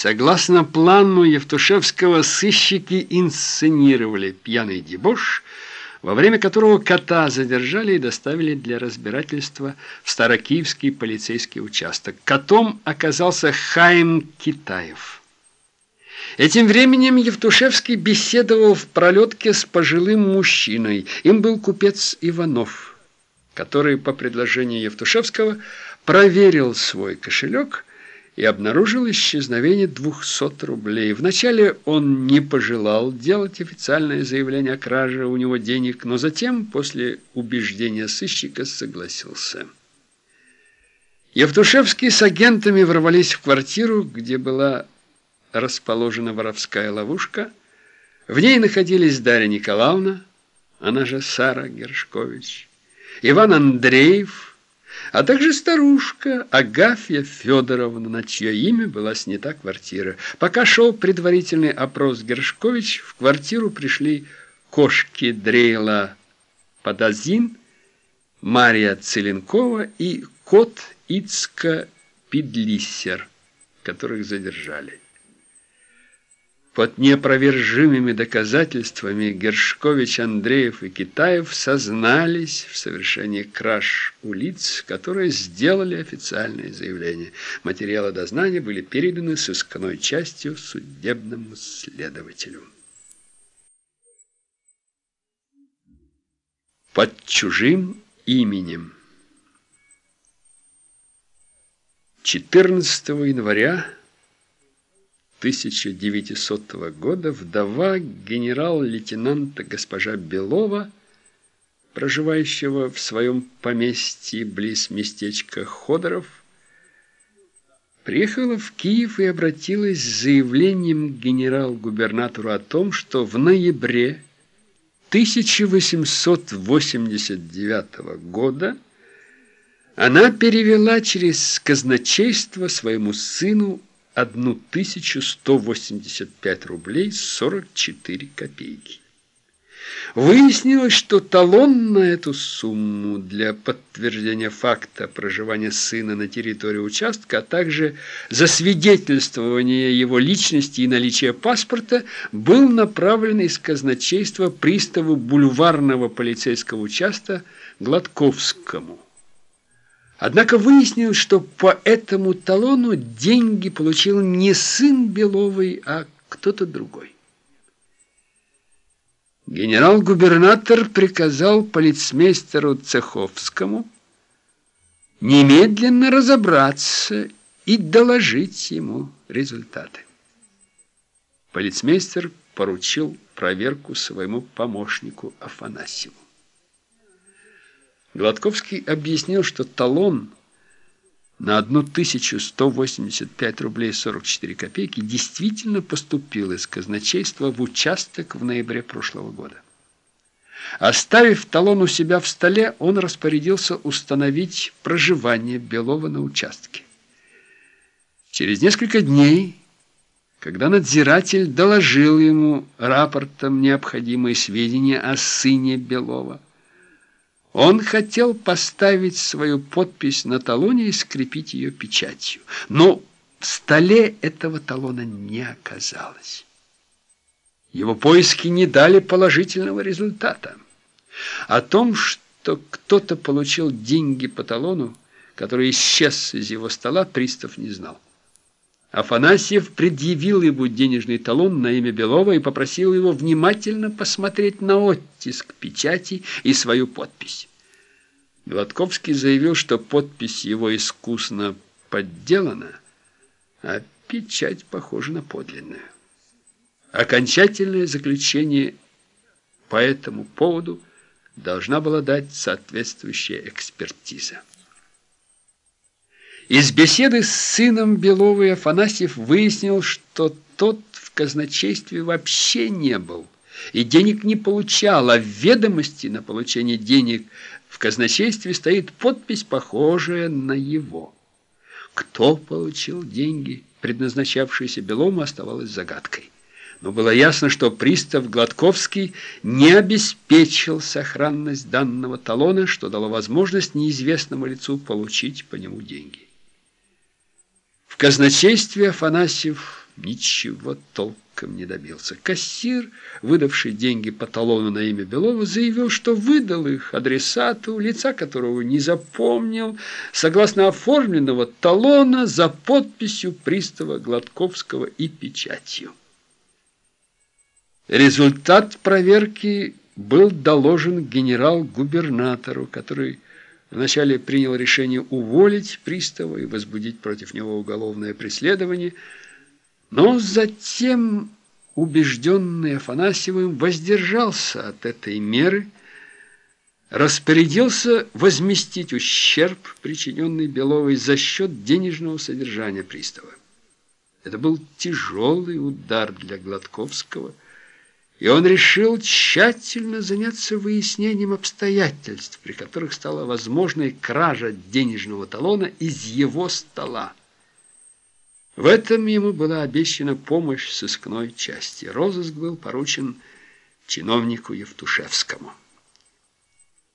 Согласно плану Евтушевского, сыщики инсценировали пьяный дебош, во время которого кота задержали и доставили для разбирательства в Старокиевский полицейский участок. Котом оказался Хайм Китаев. Этим временем Евтушевский беседовал в пролетке с пожилым мужчиной. Им был купец Иванов, который по предложению Евтушевского проверил свой кошелек и обнаружил исчезновение 200 рублей. Вначале он не пожелал делать официальное заявление о краже у него денег, но затем, после убеждения сыщика, согласился. Евтушевский с агентами ворвались в квартиру, где была расположена воровская ловушка. В ней находились Дарья Николаевна, она же Сара Гершкович, Иван Андреев, а также старушка Агафья Федоровна, на чье имя была снята квартира. Пока шел предварительный опрос Гершкович, в квартиру пришли кошки Дрейла Подазин, Мария Целенкова и кот Ицка Пидлиссер, которых задержали. Под неопровержимыми доказательствами Гершкович, Андреев и Китаев сознались в совершении краж у лиц, которые сделали официальное заявление. Материалы дознания были переданы сыскной частью судебному следователю. Под чужим именем 14 января 1900 года вдова генерал-лейтенанта госпожа Белова, проживающего в своем поместье близ местечка Ходоров, приехала в Киев и обратилась с заявлением генерал-губернатору о том, что в ноябре 1889 года она перевела через казначейство своему сыну 1185 рублей 44 копейки. Выяснилось, что талон на эту сумму для подтверждения факта проживания сына на территории участка, а также засвидетельствования его личности и наличия паспорта был направлен из казначейства приставу бульварного полицейского участка Гладковскому. Однако выяснилось, что по этому талону деньги получил не сын Беловой, а кто-то другой. Генерал-губернатор приказал полицмейстеру Цеховскому немедленно разобраться и доложить ему результаты. Полицмейстер поручил проверку своему помощнику Афанасьеву. Гладковский объяснил, что талон на 1185 рублей 44 копейки действительно поступил из казначейства в участок в ноябре прошлого года. Оставив талон у себя в столе, он распорядился установить проживание Белова на участке. Через несколько дней, когда надзиратель доложил ему рапортом необходимые сведения о сыне Белова, он хотел поставить свою подпись на талоне и скрепить ее печатью. Но в столе этого талона не оказалось. Его поиски не дали положительного результата. О том, что кто-то получил деньги по талону, который исчез из его стола, пристав не знал. Афанасьев предъявил ему денежный талон на имя Белова и попросил его внимательно посмотреть на оттиск печати и свою подпись. Гладковский заявил, что подпись его искусно подделана, а печать похожа на подлинную. Окончательное заключение по этому поводу должна была дать соответствующая экспертиза. Из беседы с сыном Беловой Афанасьев выяснил, что тот в казначействе вообще не был и денег не получал, а в ведомости на получение денег в казначействе стоит подпись, похожая на его. Кто получил деньги, предназначавшиеся Белому, оставалось загадкой. Но было ясно, что пристав Гладковский не обеспечил сохранность данного талона, что дало возможность неизвестному лицу получить по нему деньги. Казначействе Афанасьев ничего толком не добился. Кассир, выдавший деньги по талону на имя Белова, заявил, что выдал их адресату, лица которого не запомнил, согласно оформленного талона за подписью пристава Гладковского и печатью. Результат проверки был доложен генерал-губернатору, который вначале принял решение уволить пристава и возбудить против него уголовное преследование – но затем, убежденный Афанасьевым, воздержался от этой меры, распорядился возместить ущерб, причиненный Беловой за счет денежного содержания пристава. Это был тяжелый удар для Гладковского, и он решил тщательно заняться выяснением обстоятельств, при которых стала возможной кража денежного талона из его стола. В этом ему была обещана помощь сыскной части. Розыск был поручен чиновнику Евтушевскому.